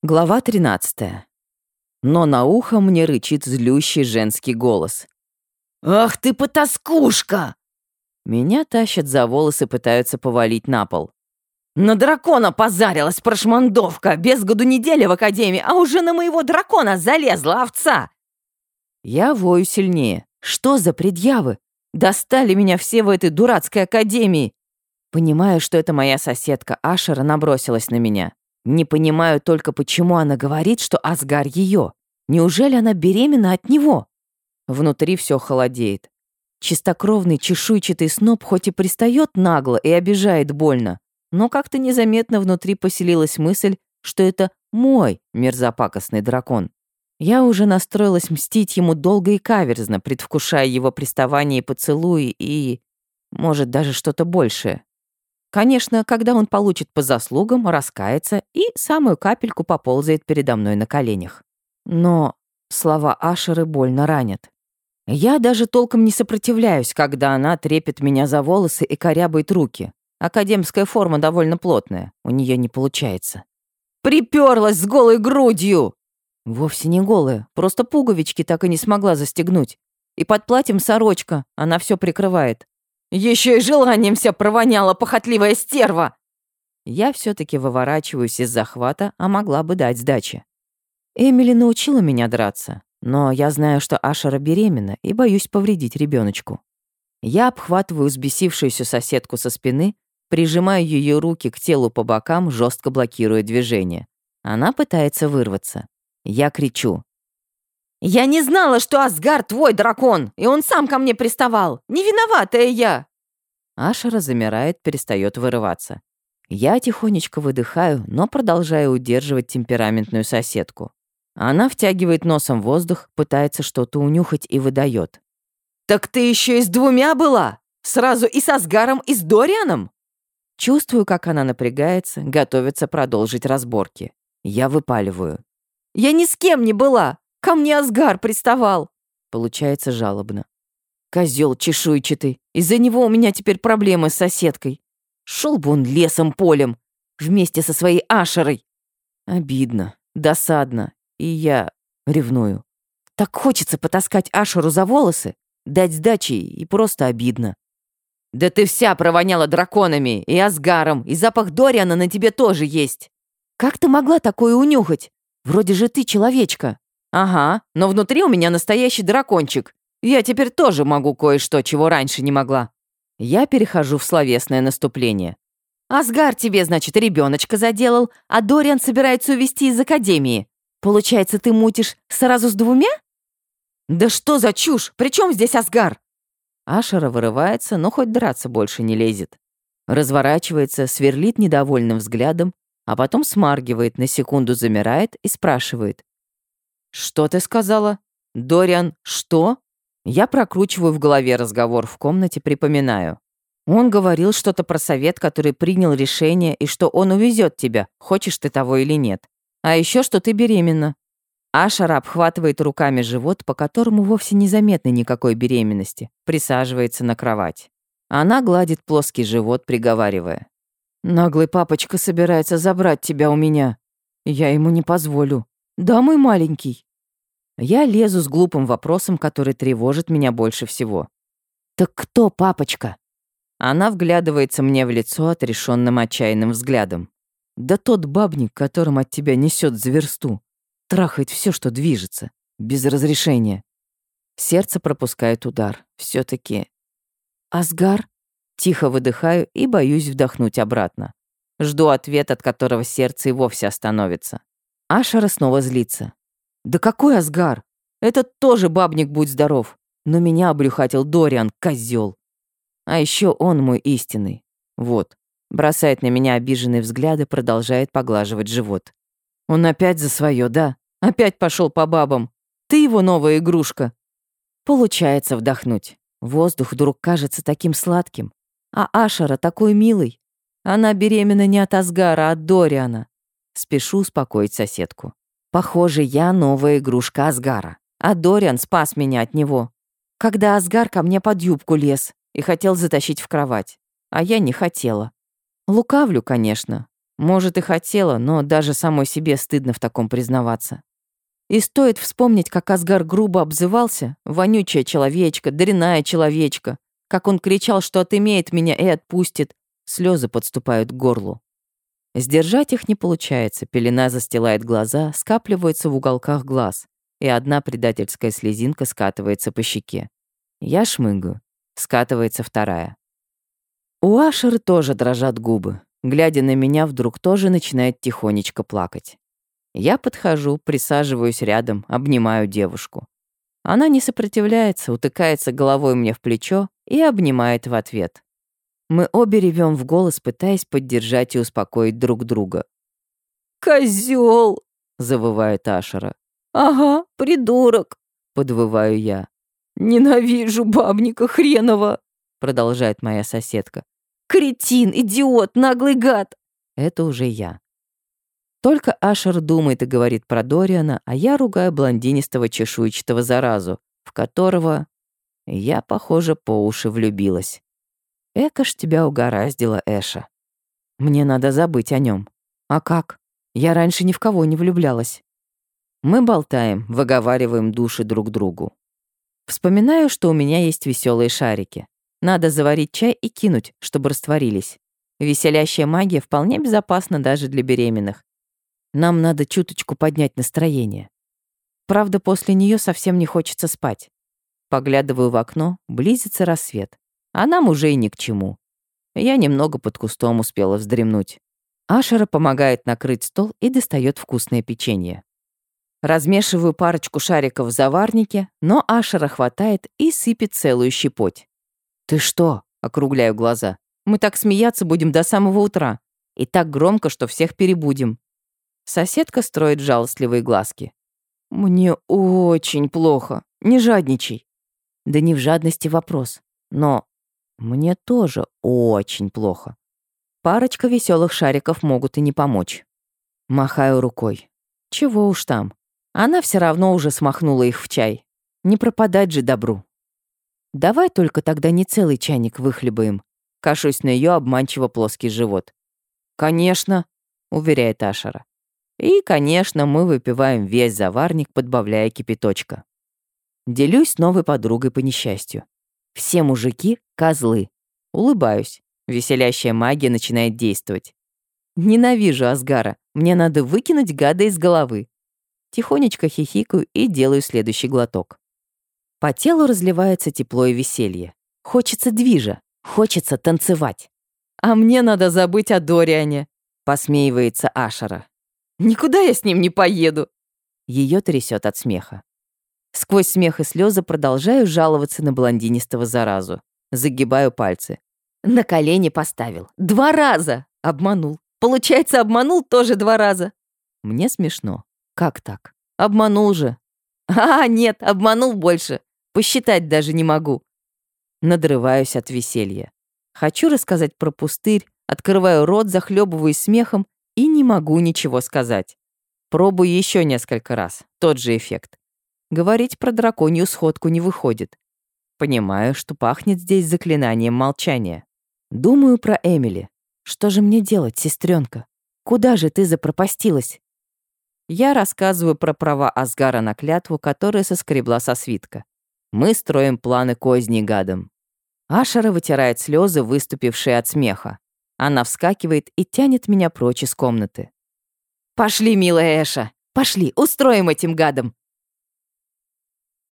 Глава 13. Но на ухо мне рычит злющий женский голос. «Ах ты потаскушка!» Меня тащат за волосы, пытаются повалить на пол. «На дракона позарилась прошмандовка! Без году недели в академии, а уже на моего дракона залезла овца!» Я вою сильнее. Что за предъявы? Достали меня все в этой дурацкой академии. Понимаю, что это моя соседка Ашера набросилась на меня. Не понимаю только, почему она говорит, что Асгар ее. Неужели она беременна от него? Внутри все холодеет. Чистокровный чешуйчатый сноб хоть и пристает нагло и обижает больно, но как-то незаметно внутри поселилась мысль, что это мой мерзопакостный дракон. Я уже настроилась мстить ему долго и каверзно, предвкушая его приставание и поцелуи и... может, даже что-то большее. Конечно, когда он получит по заслугам, раскается и самую капельку поползает передо мной на коленях. Но слова Ашеры больно ранят. Я даже толком не сопротивляюсь, когда она трепет меня за волосы и корябает руки. Академская форма довольно плотная, у нее не получается. «Приперлась с голой грудью!» Вовсе не голая, просто пуговички так и не смогла застегнуть. И под платьем сорочка, она все прикрывает. Еще и желанием вся провоняла похотливая стерва!» Я все таки выворачиваюсь из захвата, а могла бы дать сдачи. Эмили научила меня драться, но я знаю, что Ашера беременна и боюсь повредить ребеночку. Я обхватываю взбесившуюся соседку со спины, прижимаю ее руки к телу по бокам, жестко блокируя движение. Она пытается вырваться. Я кричу. «Я не знала, что Асгар твой дракон, и он сам ко мне приставал. Не виноватая я!» Ашера замирает, перестает вырываться. Я тихонечко выдыхаю, но продолжаю удерживать темпераментную соседку. Она втягивает носом воздух, пытается что-то унюхать и выдает. «Так ты еще и с двумя была? Сразу и с Асгаром, и с Дорианом?» Чувствую, как она напрягается, готовится продолжить разборки. Я выпаливаю. «Я ни с кем не была! Ко мне Асгар приставал!» Получается жалобно. Козел чешуйчатый. Из-за него у меня теперь проблемы с соседкой. Шел бы он лесом-полем, вместе со своей Ашерой. Обидно, досадно, и я ревную. Так хочется потаскать Ашеру за волосы, дать сдачи, и просто обидно. «Да ты вся провоняла драконами и Асгаром, и запах Дориана на тебе тоже есть!» «Как ты могла такое унюхать? Вроде же ты человечка!» «Ага, но внутри у меня настоящий дракончик. Я теперь тоже могу кое-что, чего раньше не могла». Я перехожу в словесное наступление. «Асгар тебе, значит, ребеночка заделал, а Дориан собирается увезти из Академии. Получается, ты мутишь сразу с двумя?» «Да что за чушь? При чем здесь Асгар?» Ашера вырывается, но хоть драться больше не лезет. Разворачивается, сверлит недовольным взглядом, а потом смаргивает, на секунду замирает и спрашивает. «Что ты сказала? Дориан, что?» Я прокручиваю в голове разговор в комнате, припоминаю. Он говорил что-то про совет, который принял решение, и что он увезет тебя, хочешь ты того или нет. А еще что ты беременна. Ашара обхватывает руками живот, по которому вовсе не заметно никакой беременности, присаживается на кровать. Она гладит плоский живот, приговаривая. «Наглый папочка собирается забрать тебя у меня. Я ему не позволю. «Да, мой маленький». Я лезу с глупым вопросом, который тревожит меня больше всего. «Так кто папочка?» Она вглядывается мне в лицо отрешенным отчаянным взглядом. «Да тот бабник, которым от тебя несет за версту. Трахает все, что движется, без разрешения». Сердце пропускает удар. все таки «Асгар?» Тихо выдыхаю и боюсь вдохнуть обратно. Жду ответ, от которого сердце и вовсе остановится. Ашера снова злится. «Да какой Асгар? Этот тоже бабник, будь здоров. Но меня обрюхатил Дориан, козел. А еще он мой истинный. Вот». Бросает на меня обиженные взгляды, продолжает поглаживать живот. «Он опять за свое, да? Опять пошел по бабам. Ты его новая игрушка». Получается вдохнуть. Воздух вдруг кажется таким сладким. А Ашера такой милый. Она беременна не от Асгара, а от Дориана. Спешу успокоить соседку. Похоже, я новая игрушка Асгара. А Дориан спас меня от него. Когда Асгар ко мне под юбку лез и хотел затащить в кровать. А я не хотела. Лукавлю, конечно. Может, и хотела, но даже самой себе стыдно в таком признаваться. И стоит вспомнить, как Асгар грубо обзывался, вонючая человечка, дряная человечка, как он кричал, что отымеет меня и отпустит, слезы подступают к горлу. Сдержать их не получается, пелена застилает глаза, скапливается в уголках глаз, и одна предательская слезинка скатывается по щеке. Я шмыгаю, скатывается вторая. У Ашера тоже дрожат губы. Глядя на меня, вдруг тоже начинает тихонечко плакать. Я подхожу, присаживаюсь рядом, обнимаю девушку. Она не сопротивляется, утыкается головой мне в плечо и обнимает в ответ. Мы обе ревем в голос, пытаясь поддержать и успокоить друг друга. «Козёл!» — завывает Ашера. «Ага, придурок!» — подвываю я. «Ненавижу бабника хренова!» — продолжает моя соседка. Кретин, идиот, наглый гад!» Это уже я. Только Ашер думает и говорит про Дориана, а я ругаю блондинистого чешуйчатого заразу, в которого я, похоже, по уши влюбилась. Эка ж тебя угораздила, Эша. Мне надо забыть о нем. А как? Я раньше ни в кого не влюблялась. Мы болтаем, выговариваем души друг другу. Вспоминаю, что у меня есть веселые шарики. Надо заварить чай и кинуть, чтобы растворились. Веселящая магия вполне безопасна даже для беременных. Нам надо чуточку поднять настроение. Правда, после нее совсем не хочется спать. Поглядываю в окно, близится рассвет. А нам уже и ни к чему. Я немного под кустом успела вздремнуть. Ашера помогает накрыть стол и достает вкусное печенье. Размешиваю парочку шариков в заварнике, но Ашера хватает и сыпет целую щепоть. «Ты что?» — округляю глаза. «Мы так смеяться будем до самого утра. И так громко, что всех перебудем». Соседка строит жалостливые глазки. «Мне очень плохо. Не жадничай». Да не в жадности вопрос. Но мне тоже очень плохо. Парочка веселых шариков могут и не помочь. Махаю рукой. Чего уж там. Она все равно уже смахнула их в чай. Не пропадать же добру. Давай только тогда не целый чайник выхлебаем. Кашусь на ее обманчиво плоский живот. Конечно, уверяет Ашера. И, конечно, мы выпиваем весь заварник, подбавляя кипяточка. Делюсь новой подругой по несчастью. Все мужики — козлы. Улыбаюсь. Веселящая магия начинает действовать. Ненавижу Асгара. Мне надо выкинуть гада из головы. Тихонечко хихикаю и делаю следующий глоток. По телу разливается тепло и веселье. Хочется движа, хочется танцевать. «А мне надо забыть о Дориане», — посмеивается Ашера. «Никуда я с ним не поеду». Ее трясет от смеха. Сквозь смех и слезы продолжаю жаловаться на блондинистого заразу. Загибаю пальцы. На колени поставил. Два раза! Обманул. Получается, обманул тоже два раза. Мне смешно. Как так? Обманул же. А, нет, обманул больше. Посчитать даже не могу. Надрываюсь от веселья. Хочу рассказать про пустырь, открываю рот, захлебываюсь смехом и не могу ничего сказать. Пробую еще несколько раз. Тот же эффект. Говорить про драконью сходку не выходит. Понимаю, что пахнет здесь заклинанием молчания. Думаю про Эмили. Что же мне делать, сестренка? Куда же ты запропастилась? Я рассказываю про права Асгара на клятву, которая соскребла со свитка. Мы строим планы козни гадом. Ашера вытирает слезы, выступившие от смеха. Она вскакивает и тянет меня прочь из комнаты. «Пошли, милая Эша, пошли, устроим этим гадом.